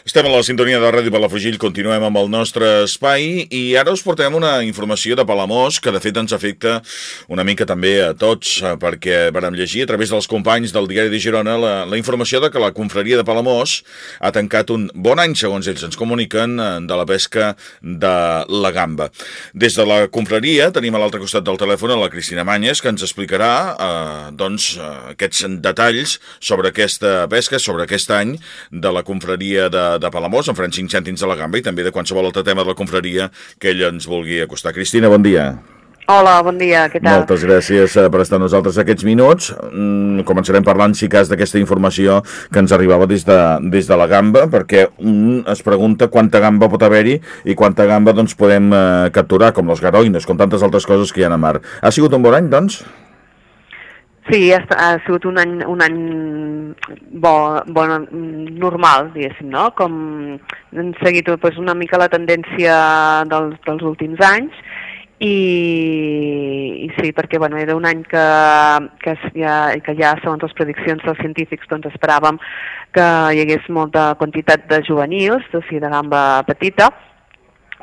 Estem a la sintonia de Ràdio Palafrugell, continuem amb el nostre espai i ara us portem una informació de Palamós que de fet ens afecta una mica també a tots eh, perquè vam llegir a través dels companys del diari de Girona la, la informació de que la confraria de Palamós ha tancat un bon any, segons ells ens comuniquen, eh, de la pesca de la gamba. Des de la confraria tenim a l'altre costat del telèfon la Cristina Manyes que ens explicarà eh, doncs, eh, aquests detalls sobre aquesta pesca, sobre aquest any de la confraria de de Palamós, en farem 5 cèntims de la gamba i també de qualsevol altre tema de la confraria que ell ens vulgui acostar. Cristina, bon dia. Hola, bon dia, què tal? Moltes gràcies eh, per estar nosaltres aquests minuts. Mm, començarem parlant, si cas, d'aquesta informació que ens arribava des de, des de la gamba, perquè un es pregunta quanta gamba pot haver-hi i quanta gamba doncs, podem eh, capturar, com les garoines, com tantes altres coses que hi ha a mar. Ha sigut un bon any, doncs? Sí, ha, ha sigut un any, un any bo, bo, normal, diguéssim, no? Com hem seguit pues, una mica la tendència dels, dels últims anys i, i sí, perquè bueno, era un any que, que, ja, que ja, segons les prediccions dels científics, doncs esperàvem que hi hagués molta quantitat de juvenils, o sigui, de gamba petita,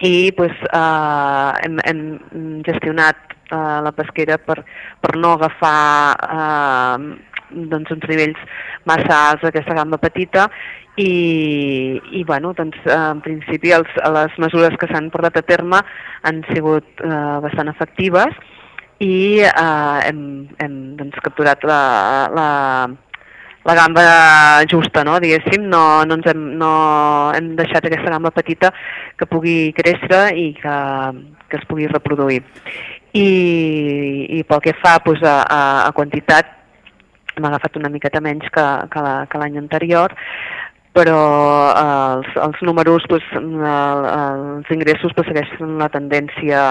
i pues, eh, hem, hem gestionat eh, la pesquera per, per no agafar eh, doncs uns nivells massa alts d'aquesta gamba petita i, i bueno, doncs, en principi els, les mesures que s'han portat a terme han sigut eh, bastant efectives i eh, hem, hem doncs, capturat la, la, la gamba justa, no? diguéssim, no, no, ens hem, no hem deixat aquesta gamba petita que pugui créixer i que, que es pugui reproduir i, i pel que fa doncs, a, a, a quantitat m'ha agafat una miqueta menys que, que l'any anterior però eh, els, els números, doncs, el, els ingressos doncs, segueixen la tendència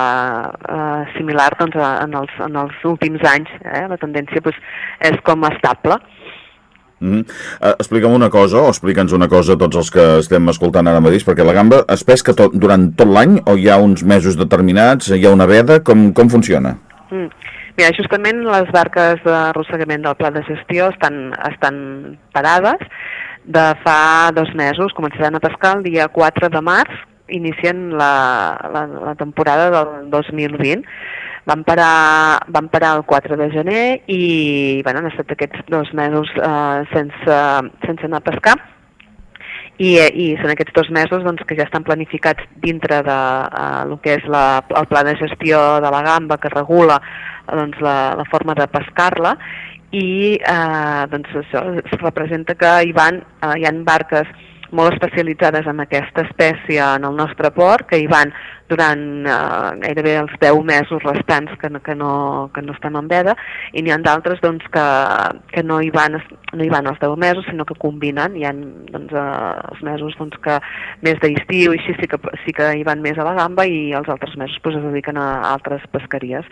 eh, similar doncs, en, els, en els últims anys. Eh? La tendència doncs, és com estable. Mm -hmm. explica'm una cosa, o explica'ns una cosa a tots els que estem escoltant ara mateix, perquè la gamba es pesca tot, durant tot l'any o hi ha uns mesos determinats, hi ha una veda, com, com funciona? Mm. Mira, justament les barques d'arrossegament del pla de gestió estan, estan parades de fa dos mesos, començaran a pescar el dia 4 de març, inicien la, la, la temporada del 2020 Vam parar, vam parar el 4 de gener i bueno, han estat aquests dos mesos eh, sense, sense anar a pescar. I, eh, i són aquests dos mesos doncs, que ja estan planificats dintre de uh, el que és la, el pla de gestió de la gamba que regula doncs, la, la forma de pescar-la. I eh, doncs això es representa que hi, van, eh, hi han barques molt especialitzades en aquesta espècie en el nostre port, que hi van durant eh, gairebé els 10 mesos restants que no, que no, que no estan en veda, i n'hi ha d'altres doncs, que, que no, hi van, no hi van els 10 mesos, sinó que combinen, hi ha doncs, eh, els mesos doncs, que més d'estiu i així sí que, sí que hi van més a la gamba i els altres mesos doncs, es dediquen a altres pesqueries.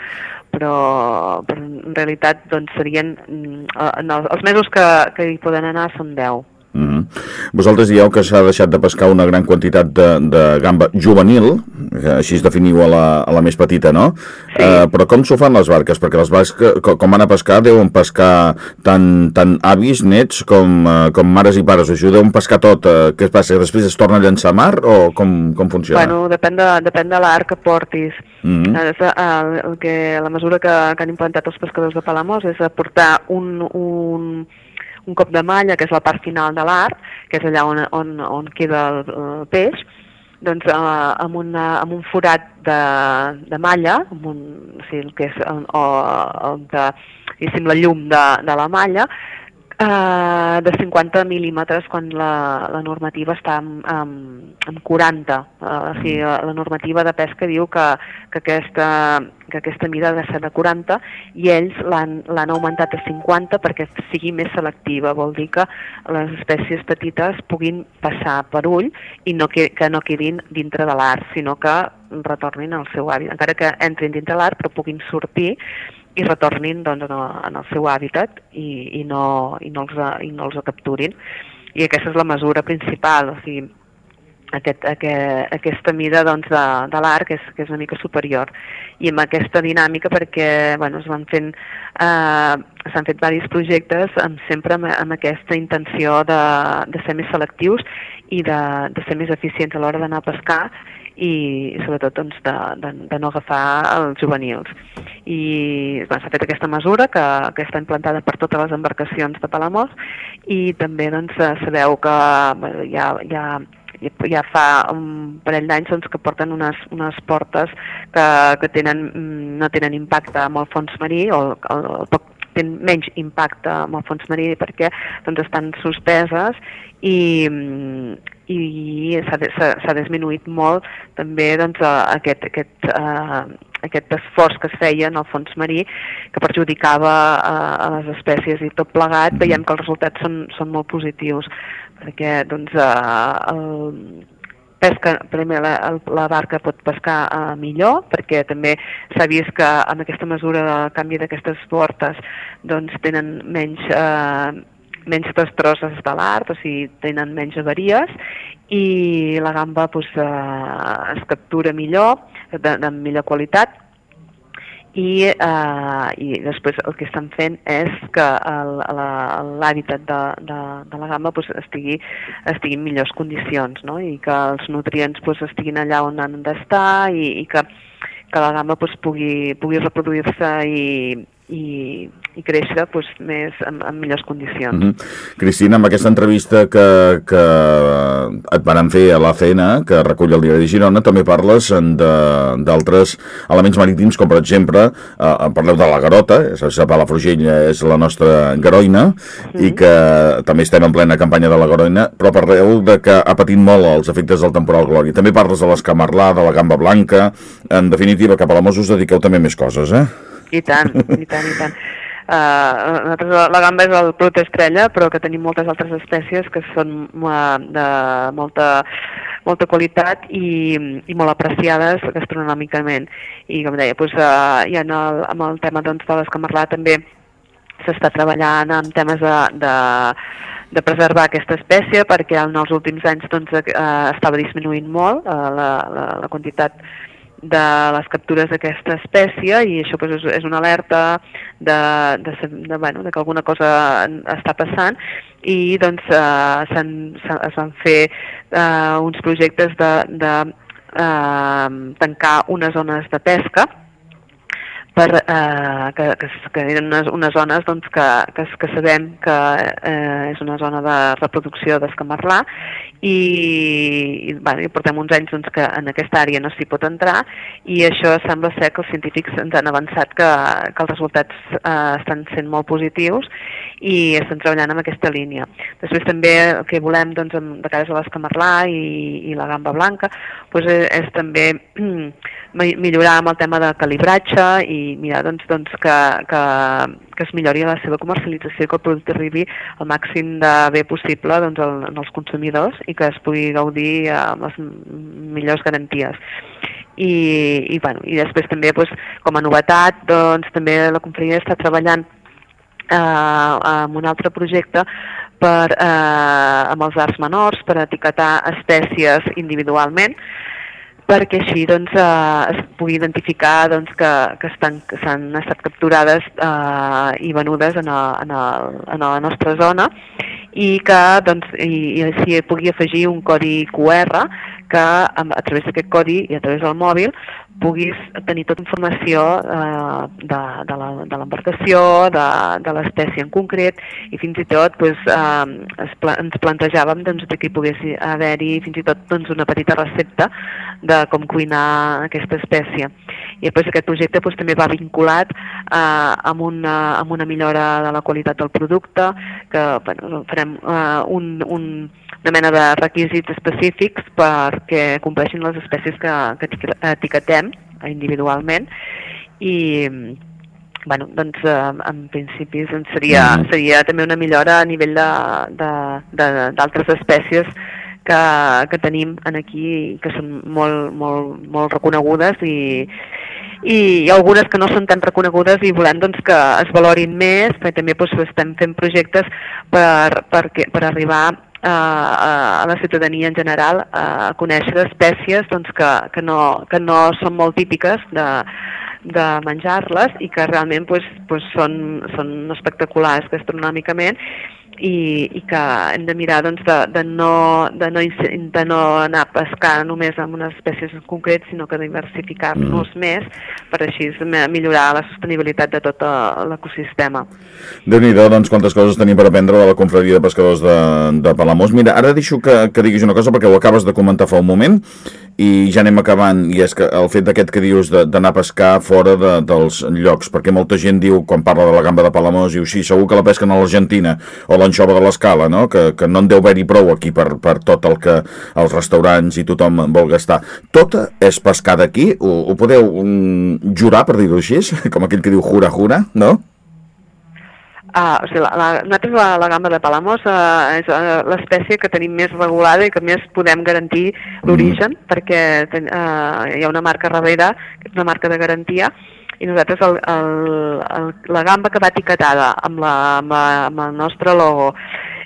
Però, però en realitat doncs, serien, mm, eh, els mesos que, que hi poden anar són 10 Mm -hmm. Vosaltres dieu que s'ha deixat de pescar una gran quantitat de, de gamba juvenil, així es definiu a la, a la més petita, no? Sí. Uh, però com s'ho fan les barques? Perquè les barques, com van a pescar, deuen pescar tant, tant avis, nets, com, uh, com mares i pares. Això deuen pescar tot. Uh, què es passa? Després es torna a llançar a mar o com, com funciona? Bueno, depèn de, depèn de l'art que portis. Mm -hmm. el, el que, la mesura que, que han implantat els pescadors de Palamós és aportar un, un un cop de malla, que és la part final de l'art, que és allà on, on, on queda el, el peix, doncs eh, amb, una, amb un forat de, de malla, amb un, o sigui, el que és, o, on de, la llum de, de la malla, Uh, de 50 mil·límetres quan la, la normativa està en, en, en 40. Uh, o sigui, la, la normativa de pesca diu que, que, aquesta, que aquesta mida ha de ser de 40 i ells l'han augmentat a 50 perquè sigui més selectiva. Vol dir que les espècies petites puguin passar per ull i no que, que no quedin dintre de l'art, sinó que retornin al seu hàbitat. Encara que entrin dintre l'art però puguin sortir i retornin doncs, en, el, seu hàbitat i, i, no, i, no els, i no els capturin. I aquesta és la mesura principal, o sigui, aquest, aquest, aquesta mida doncs, de, de l'arc és, que és una mica superior i amb aquesta dinàmica perquè bueno, es van fent eh, s'han fet diversos projectes amb, sempre amb, amb aquesta intenció de, de ser més selectius i de, de ser més eficients a l'hora d'anar a pescar i sobretot doncs, de, de, de no agafar els juvenils. I s'ha fet aquesta mesura que, que està implantada per totes les embarcacions de Palamós i també doncs, sabeu que bueno, hi ha, hi ha ja fa un parell d'anys doncs, que porten unes, unes portes que, que tenen, mm, no tenen impacte amb el fons marí o, o, o poc, tenen menys impacte amb el fons marí perquè doncs, estan suspeses i, i s'ha disminuït molt també doncs, aquest, aquest, uh, aquest esforç que es feia en el fons marí que perjudicava uh, a les espècies i tot plegat. Veiem que els resultats són, són molt positius perquè doncs, uh, el, pesca, primer la, la barca pot pescar uh, millor, perquè també s'ha vist que amb aquesta mesura del canvi d'aquestes portes doncs tenen menys, uh, menys destrosses de l'art, o sigui, tenen menys avaries, i la gamba doncs, uh, es captura millor, de, de millor qualitat, i, eh, i després el que estan fent és que l'hàbitat de, de, de la gamba pues, estigui, estigui en millors condicions no? i que els nutrients pues, estiguin allà on han d'estar i, i que, que la gamba pues, pugui, pugui reproduir-se i, i, i créixer doncs, més, en, en millors condicions. Mm -hmm. Cristina, amb aquesta entrevista que, que et van fer a l'ACN, que recull el diari de Girona, també parles d'altres elements marítims, com per exemple, eh, parleu de la garota, sap, la Frugell és la nostra garoina, mm -hmm. i que també estem en plena campanya de la garoina, però parleu de que ha patit molt els efectes del temporal Glòria. També parles de l'escamarlà, de la gamba blanca, en definitiva, cap a la Mos us dediqueu també més coses, eh? I tant, i tant, i tant. Uh, la gamba és el producte estrella, però que tenim moltes altres espècies que són uh, de molta, molta qualitat i, i molt apreciades gastronòmicament. I com deia, doncs, uh, i en el, amb el tema doncs, de l'escamarlà també s'està treballant en temes de, de, de preservar aquesta espècie perquè en els últims anys doncs, uh, estava disminuint molt uh, la, la, la quantitat de les captures d'aquesta espècie i això pues, és, és una alerta de, de, de, bueno, de que alguna cosa està passant. I doncs eh, es van fer eh, uns projectes de, de eh, tancar unes zones de pesca per, eh, que, que, que eren unes, unes zones doncs, que, que, que sabem que eh, és una zona de reproducció d'escamarlà i, i, bueno, portem uns anys doncs, que en aquesta àrea no s'hi pot entrar i això sembla ser que els científics ens han avançat que, que els resultats eh, estan sent molt positius i estan treballant en aquesta línia. Després també el que volem doncs, de cara a l'escamarlà i, i la gamba blanca doncs, és, és també millorar amb el tema de calibratge i mirar doncs, doncs que, que, que es millori la seva comercialització i que el producte arribi al màxim de bé possible doncs, el, als consumidors i que es pugui gaudir amb les millors garanties. I, i, bueno, i després també doncs, com a novetat doncs, també la conferència està treballant eh, amb un altre projecte per, eh, amb els arts menors per etiquetar espècies individualment perquè així doncs, eh, es pugui identificar doncs, que, que, estan, que s'han estat capturades eh, i venudes en, a, en, a, en la nostra zona i que doncs, i, i així pugui afegir un codi QR que a, través d'aquest codi i a través del mòbil puguis tenir tota informació eh, de, de l'embarcació, de, de l'espècie en concret i fins i tot doncs, eh, es pla ens plantejàvem doncs, que hi pogués haver-hi fins i tot doncs, una petita recepta de com cuinar aquesta espècie. I després aquest projecte doncs, també va vinculat eh, amb, una, amb una millora de la qualitat del producte, que bueno, farem eh, un, un, una mena de requisits específics perquè compleixin les espècies que, que etiquetem individualment i bueno, doncs eh, en principi doncs seria, mm. seria també una millora a nivell d'altres espècies que, que tenim en aquí que són molt, molt, molt reconegudes i, i hi ha algunes que no són tan reconegudes i volem doncs, que es valorin més, perquè també doncs, estem fent projectes per, per, per arribar a la ciutadania en general a conèixer espècies doncs, que, que, no, que no són molt típiques de, de menjar-les i que realment pues, pues són, són espectaculars gastronòmicament i, i que hem de mirar doncs, de, de, no, de, no, de no anar a pescar només amb unes espècies en concret, sinó que diversificar-nos mm. més per així millorar la sostenibilitat de tot l'ecosistema. déu nhi doncs, quantes coses tenim per aprendre de la confraria de pescadors de, de Palamós. Mira, ara deixo que, que diguis una cosa perquè ho acabes de comentar fa un moment i ja anem acabant, i és que el fet d'aquest que dius d'anar a pescar fora de, dels llocs, perquè molta gent diu, quan parla de la gamba de Palamós, diu, sí, segur que la pesquen a l'Argentina, o l'anxova de l'escala, no? que, que no en deu haver-hi prou aquí per, per tot el que els restaurants i tothom vol gastar. Tota és pescada aquí? Ho, ho podeu um, jurar, per dir-ho així? Com aquell que diu jura, jura, no? Ah, o sigui, la, la, nosaltres la, la gamba de Palamós uh, és uh, l'espècie que tenim més regulada i que més podem garantir l'origen, mm. perquè ten, uh, hi ha una marca darrere, que és una marca de garantia, i nosaltres el, el, el, la gamba que va etiquetada amb, la, amb, la, amb el nostre logo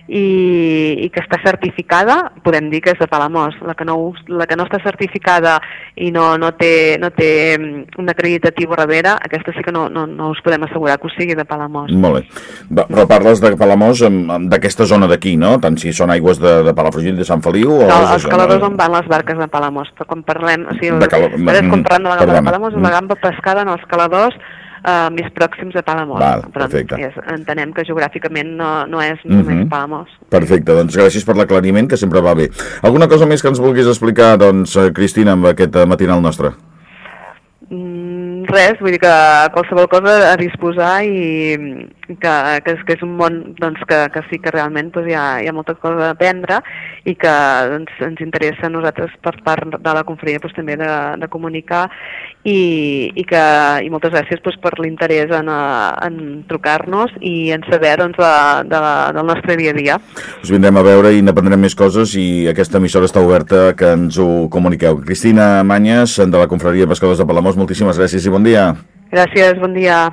i, i que està certificada, podem dir que és de Palamós. La que no, la que no està certificada i no, no, té, no té mm, un acreditatiu darrere, aquesta sí que no, no, no us podem assegurar que ho sigui de Palamós. Molt bé. Va, però parles de Palamós d'aquesta zona d'aquí, no? Tant si són aigües de, de Palafrugell, de Sant Feliu... O no, els caladors on van les barques de Palamós, però quan parlem... O sigui, de cal... quan parlem de la gamba de Palamós, la gamba pescada en els caladors uh, més pròxims a Palamós. Val, perfecte. És, entenem que geogràficament no, no és només uh mhm. -huh. Palamós. Perfecte, doncs gràcies per l'aclariment, que sempre va bé. Alguna cosa més que ens vulguis explicar, doncs, eh, Cristina, amb aquest matinal nostre? Mm, res, vull dir que qualsevol cosa a disposar i que, que, és, que és un món doncs, que, que sí que realment doncs, hi, ha, hi ha molta cosa a aprendre i que doncs, ens interessa a nosaltres per part de la conferència doncs, també de, de comunicar i, i, que, i moltes gràcies doncs, per l'interès en, en trucar-nos i en saber doncs, de, de, del nostre dia a dia. Us vindrem a veure i n'aprendrem més coses i aquesta emissora està oberta que ens ho comuniqueu. Cristina Manyes, de la Confraria Pescadors de Palamós, moltíssimes gràcies i bon dia. Gràcies, bon dia.